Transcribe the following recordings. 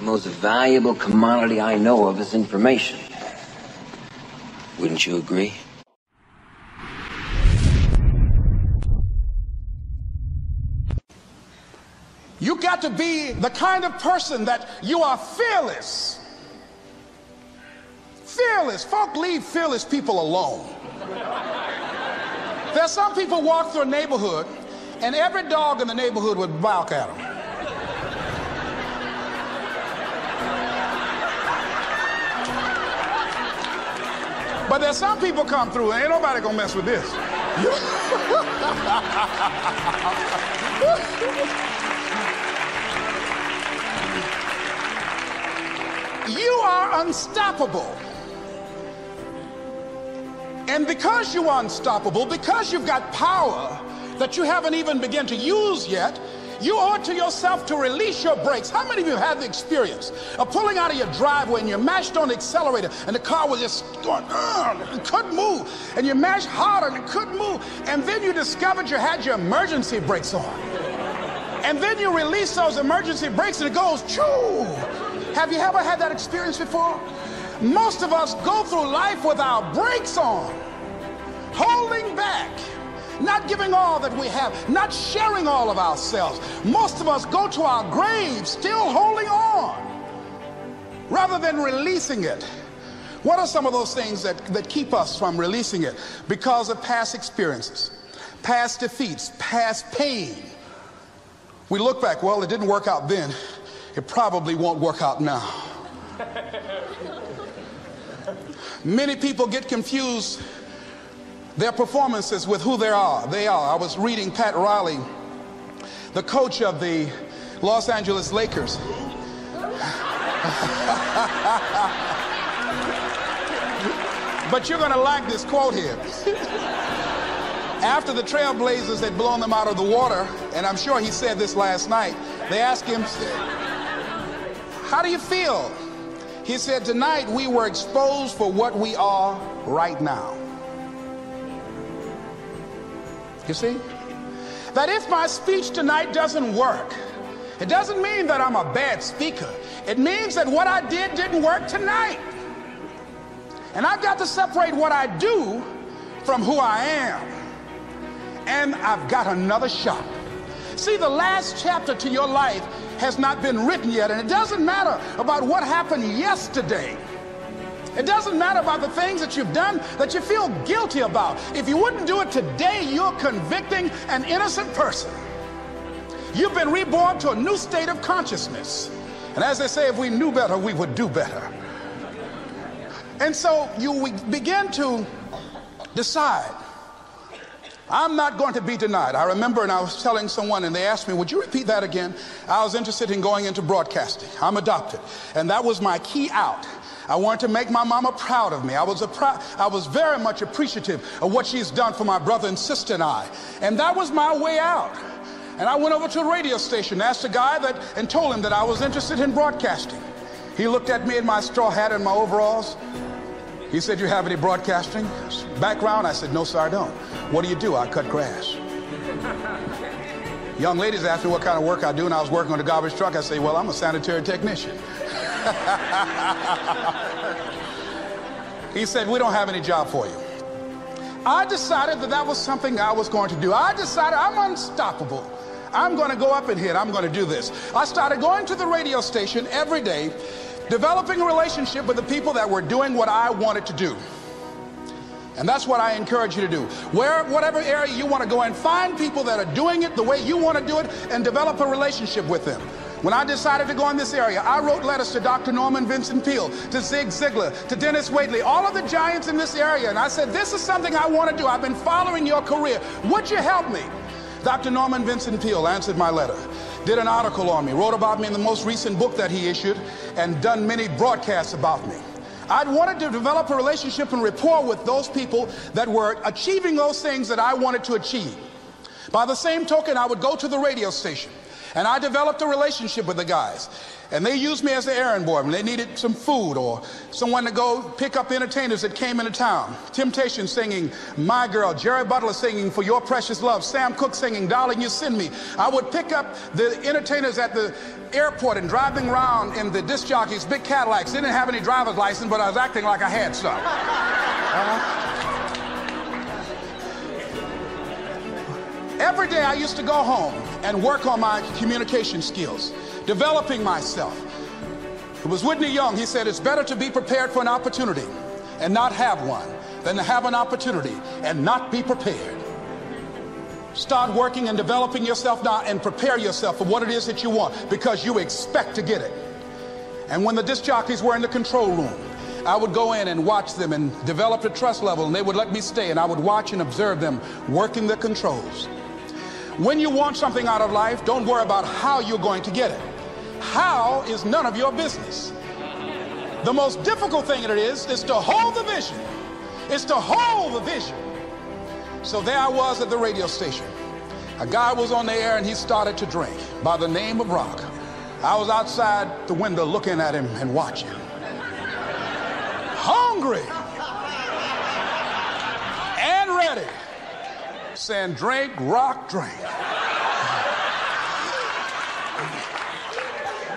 The most valuable commodity I know of is information. Wouldn't you agree? You got to be the kind of person that you are fearless. Fearless. Folk leave fearless people alone. There's some people walk through a neighborhood and every dog in the neighborhood would bark at them. But there's some people come through and ain't nobody gonna mess with this. you are unstoppable. And because you are unstoppable, because you've got power that you haven't even begun to use yet, you owe it to yourself to release your brakes. How many of you have the experience of pulling out of your driveway and you mashed on the accelerator and the car was just going, it couldn't move. And you mashed harder and it couldn't move. And then you discovered you had your emergency brakes on. And then you release those emergency brakes and it goes, choo. Have you ever had that experience before? Most of us go through life with our brakes on, holding back, not giving all that we have, not sharing all of ourselves. Most of us go to our graves still holding on rather than releasing it. What are some of those things that, that keep us from releasing it? Because of past experiences, past defeats, past pain. We look back, well, it didn't work out then. It probably won't work out now. Many people get confused their performances with who they are. They are. I was reading Pat Riley, the coach of the Los Angeles Lakers. but you're going to like this quote here. After the Trailblazers had blown them out of the water, and I'm sure he said this last night, they asked him, How do you feel? He said, Tonight we were exposed for what we are right now. You see? That if my speech tonight doesn't work, it doesn't mean that I'm a bad speaker. It means that what I did didn't work tonight. And I've got to separate what I do from who I am. And I've got another shot. See, the last chapter to your life has not been written yet, and it doesn't matter about what happened yesterday. It doesn't matter about the things that you've done that you feel guilty about. If you wouldn't do it today, you're convicting an innocent person. You've been reborn to a new state of consciousness. And as they say, if we knew better, we would do better. And so you begin to decide I'm not going to be denied. I remember, and I was telling someone, and they asked me, Would you repeat that again? I was interested in going into broadcasting. I'm adopted. And that was my key out. I wanted to make my mama proud of me. I was, a prou- I was very much appreciative of what she's done for my brother and sister and I. And that was my way out. And I went over to a radio station, asked a guy that, and told him that I was interested in broadcasting. He looked at me in my straw hat and my overalls. He said, You have any broadcasting background? I said, No, sir, I don't. What do you do? I cut grass. Young ladies asked me what kind of work I do, and I was working on a garbage truck. I say, Well, I'm a sanitary technician. he said, We don't have any job for you. I decided that that was something I was going to do. I decided I'm unstoppable. I'm going to go up and hit. I'm going to do this. I started going to the radio station every day, developing a relationship with the people that were doing what I wanted to do. And that's what I encourage you to do. Where, whatever area you want to go and find people that are doing it the way you want to do it and develop a relationship with them. When I decided to go in this area, I wrote letters to Dr. Norman Vincent Peale, to Zig Ziglar, to Denis Waitley, all of the giants in this area. And I said, This is something I want to do. I've been following your career. Would you help me? Dr. Norman Vincent Peale answered my letter, did an article on me, wrote about me in the most recent book that he issued, and done many broadcasts about me. I'd wanted to develop a relationship and rapport with those people that were achieving those things that I wanted to achieve. By the same token, I would go to the radio station And I developed a relationship with the guys. And they used me as the errand boy when they needed some food or someone to go pick up entertainers that came into town. Temptation singing My Girl, Jerry Butler singing For Your Precious Love, Sam Cooke singing Darling You Send Me. I would pick up the entertainers at the airport and them around in the disc jockeys, big Cadillacs. They didn't have any driver's license, but I was acting like I had some. Uh-huh. Every day I used to go home and work on my communication skills, developing myself. It was Whitney Young. He said, It's better to be prepared for an opportunity and not have one than to have an opportunity and not be prepared. Start working and developing yourself now and prepare yourself for what it is that you want because you expect to get it. And when the disc jockeys were in the control room, I would go in and watch them and develop a trust level, and they would let me stay, and I would watch and observe them working the controls. When you want something out of life, don't worry about how you're going to get it. How is none of your business. The most difficult thing it is is to hold the vision. It's to hold the vision. So there I was at the radio station. A guy was on the air and he started to drink by the name of Rock. I was outside the window looking at him and watching. Hungry and ready saying, drink, rock, drink.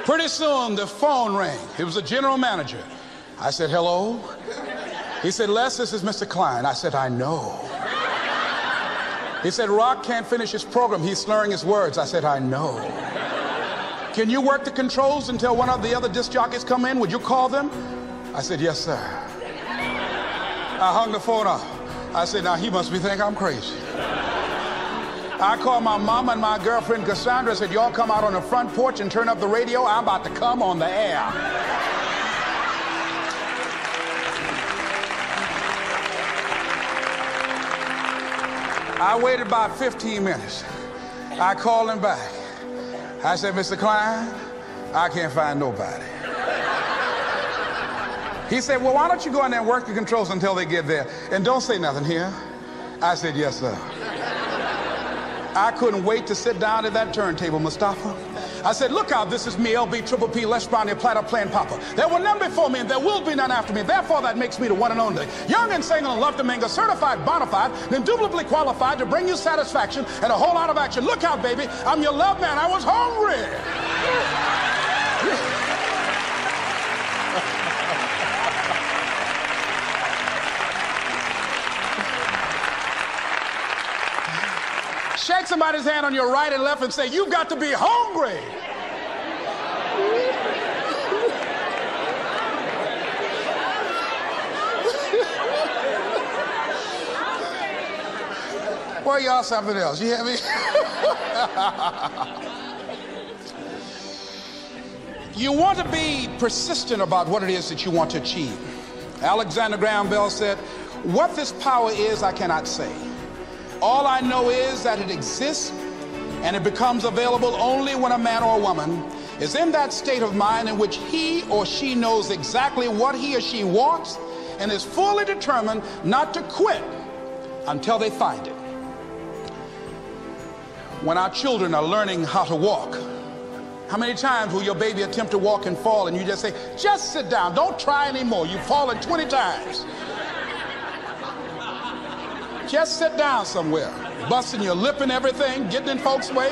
Pretty soon the phone rang. It was the general manager. I said, hello? He said, Les, this is Mr. Klein. I said, I know. He said, Rock can't finish his program. He's slurring his words. I said, I know. Can you work the controls until one of the other disc jockeys come in? Would you call them? I said, yes, sir. I hung the phone up. I said, now he must be thinking I'm crazy. I called my mama and my girlfriend Cassandra said, y'all come out on the front porch and turn up the radio. I'm about to come on the air. I waited about 15 minutes. I called him back. I said, Mr. Klein, I can't find nobody. He said, Well, why don't you go in there and work the controls until they get there? And don't say nothing here. I said, Yes, sir. I couldn't wait to sit down at that turntable, Mustafa. I said, look out, this is me, LB, Triple P, Les Brown, your platter playing Papa. There were none before me and there will be none after me. Therefore, that makes me the one and only. Young and single and love to mingle, certified, bona fide, indubitably qualified to bring you satisfaction and a whole lot of action. Look out, baby, I'm your love man. I was hungry. Shake somebody's hand on your right and left and say, You've got to be hungry. Well, y'all something else. You hear me? you want to be persistent about what it is that you want to achieve. Alexander Graham Bell said, What this power is, I cannot say. All I know is that it exists and it becomes available only when a man or a woman is in that state of mind in which he or she knows exactly what he or she wants and is fully determined not to quit until they find it. When our children are learning how to walk, how many times will your baby attempt to walk and fall and you just say, just sit down, don't try anymore. You've fallen 20 times. Just sit down somewhere, busting your lip and everything, getting in folks' way.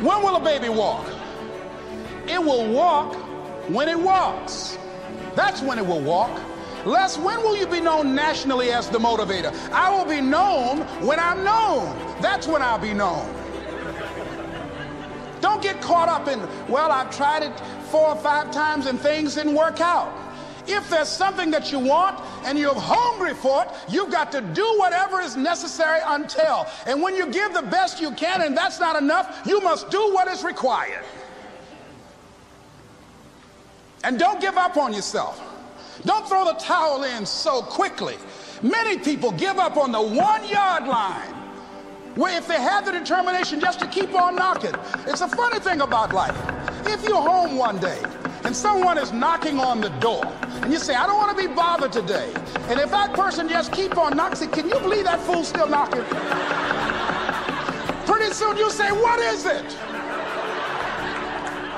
When will a baby walk? It will walk when it walks. That's when it will walk. Les, when will you be known nationally as the motivator? I will be known when I'm known. That's when I'll be known. Don't get caught up in, well, I've tried it four or five times and things didn't work out. If there's something that you want and you're hungry for it, you've got to do whatever is necessary until. And when you give the best you can and that's not enough, you must do what is required. And don't give up on yourself. Don't throw the towel in so quickly. Many people give up on the one yard line where if they have the determination just to keep on knocking. It's a funny thing about life. If you're home one day and someone is knocking on the door and you say, I don't want to be bothered today. And if that person just keep on knocking, can you believe that fool's still knocking? Pretty soon you say, What is it?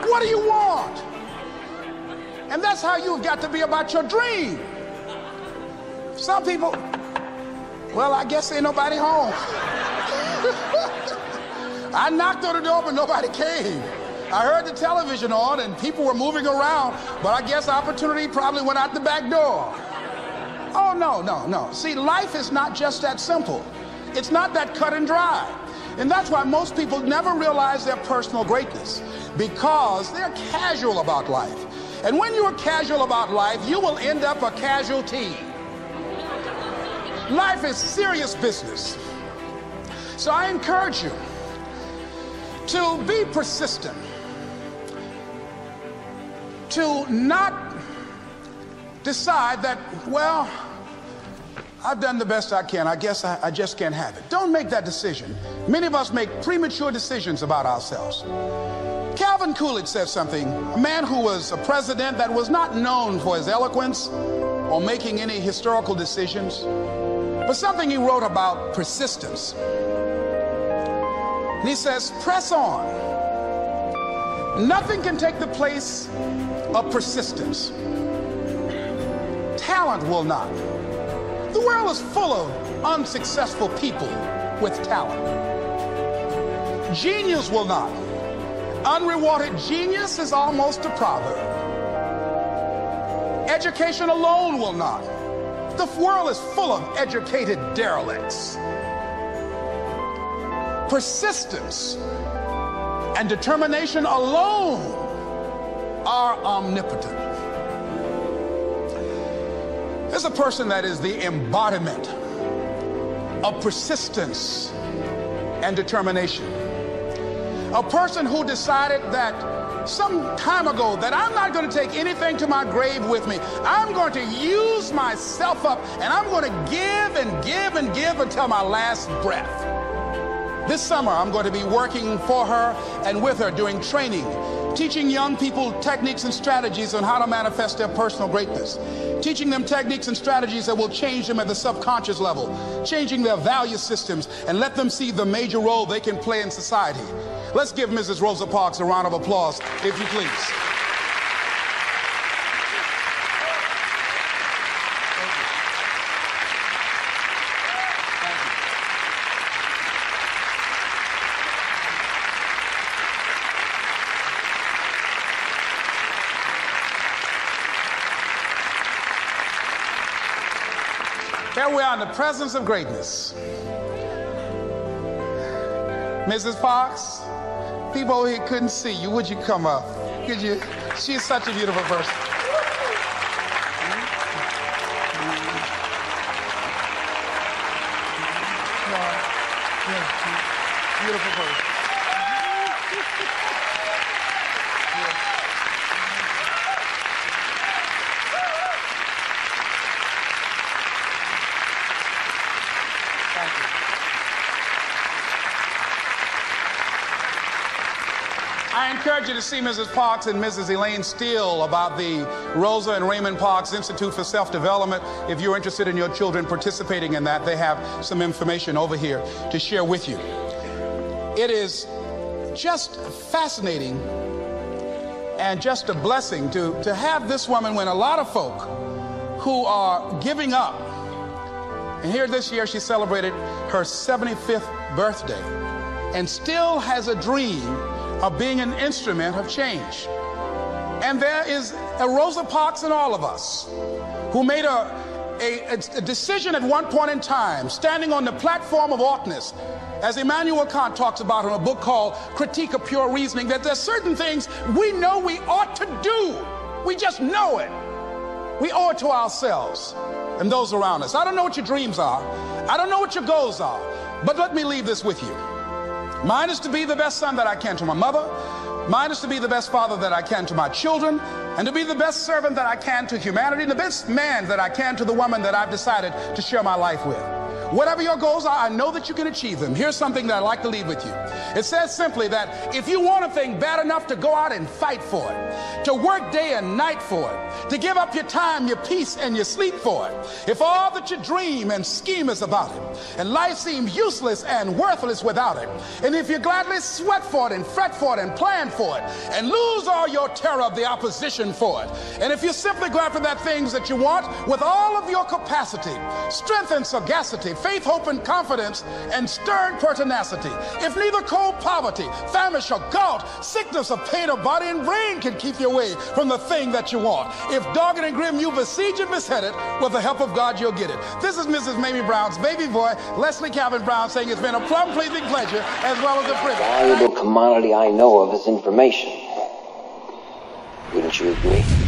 What do you want? And that's how you've got to be about your dream. Some people, well, I guess ain't nobody home. I knocked on the door, but nobody came. I heard the television on and people were moving around, but I guess opportunity probably went out the back door. Oh, no, no, no. See, life is not just that simple. It's not that cut and dry. And that's why most people never realize their personal greatness because they're casual about life. And when you're casual about life, you will end up a casualty. Life is serious business. So I encourage you to be persistent to not decide that, well, I've done the best I can. I guess I, I, just can't have it. Don't make that decision. Many of us make premature decisions about ourselves. Calvin Coolidge said something, a man who was a president that was not known for his eloquence or making any historical decisions, but something he wrote about persistence. And he says, press on. Nothing can take the place of persistence. Talent will not. The world is full of unsuccessful people with talent. Genius will not. Unrewarded genius is almost a proverb. Education alone will not. The world is full of educated derelicts. Persistence and determination alone are omnipotent. There's a person that is the embodiment of persistence and determination. A person who decided that some time ago that I'm not going to take anything to my grave with me. I'm going to use myself up and I'm going to give and give and give until my last breath. This summer, I'm going to be working for her and with her doing training, teaching young people techniques and strategies on how to manifest their personal greatness, teaching them techniques and strategies that will change them at the subconscious level, changing their value systems, and let them see the major role they can play in society. Let's give Mrs. Rosa Parks a round of applause, if you please. Here we are in the presence of greatness. Mrs. Fox, people over here couldn't see you. Would you come up? Could you? She's such a beautiful person. Beautiful person. Encourage you to see Mrs. Parks and Mrs. Elaine Steele about the Rosa and Raymond Parks Institute for Self-Development. If you're interested in your children participating in that, they have some information over here to share with you. It is just fascinating and just a blessing to, to have this woman when a lot of folk who are giving up. And here this year she celebrated her 75th birthday and still has a dream of being an instrument of change. And there is a Rosa Parks in all of us who made a, a, a, decision at one point in time, standing on the platform of oughtness, as Immanuel Kant talks about in a book called Critique of Pure Reasoning, that there's certain things we know we ought to do. We just know it. We owe it to ourselves and those around us. I don't know what your dreams are. I don't know what your goals are. But let me leave this with you. Mine is to be the best son that I can to my mother. Mine is to be the best father that I can to my children, and to be the best servant that I can to humanity, and the best man that I can to the woman that I've decided to share my life with. Whatever your goals are, I know that you can achieve them. Here's something that I'd like to leave with you. It says simply that if you want a thing bad enough to go out and fight for it, to work day and night for it, to give up your time, your peace, and your sleep for it, if all that you dream and scheme is about it, and life seems useless and worthless without it, and if you gladly sweat for it and fret for it and plan for it, and lose all your terror of the opposition for it, and if you simply go after that things that you want with all of your capacity, strength and sagacity, faith, hope, and confidence, and stern pertinacity. If neither cold poverty, famish, or gout, sickness, or pain of body and brain can keep you away from the thing that you want. If dogged and grim you besiege and beset it, with the help of God, you'll get it. This is Mrs. Mamie Brown's baby boy, Leslie Calvin Brown, saying it's been a plum pleasing pleasure as well as a privilege. The Valuable commodity I know of is information. Wouldn't you agree?